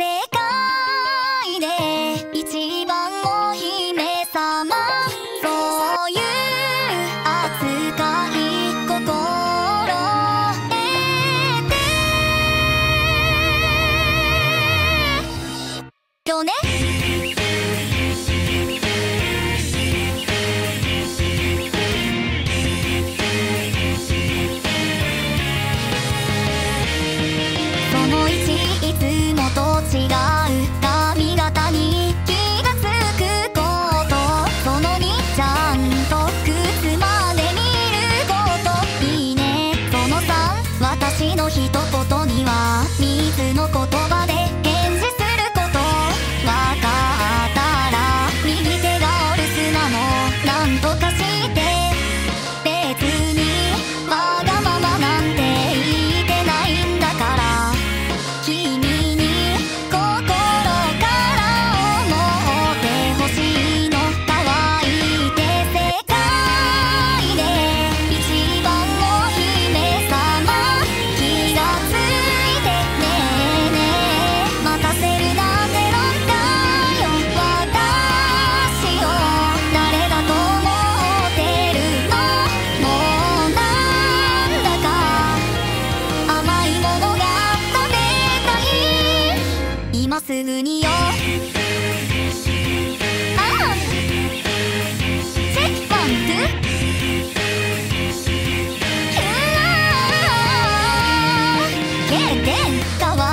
世界で一番お姫様。そういう扱い心得て。よね？すぐによ。かわ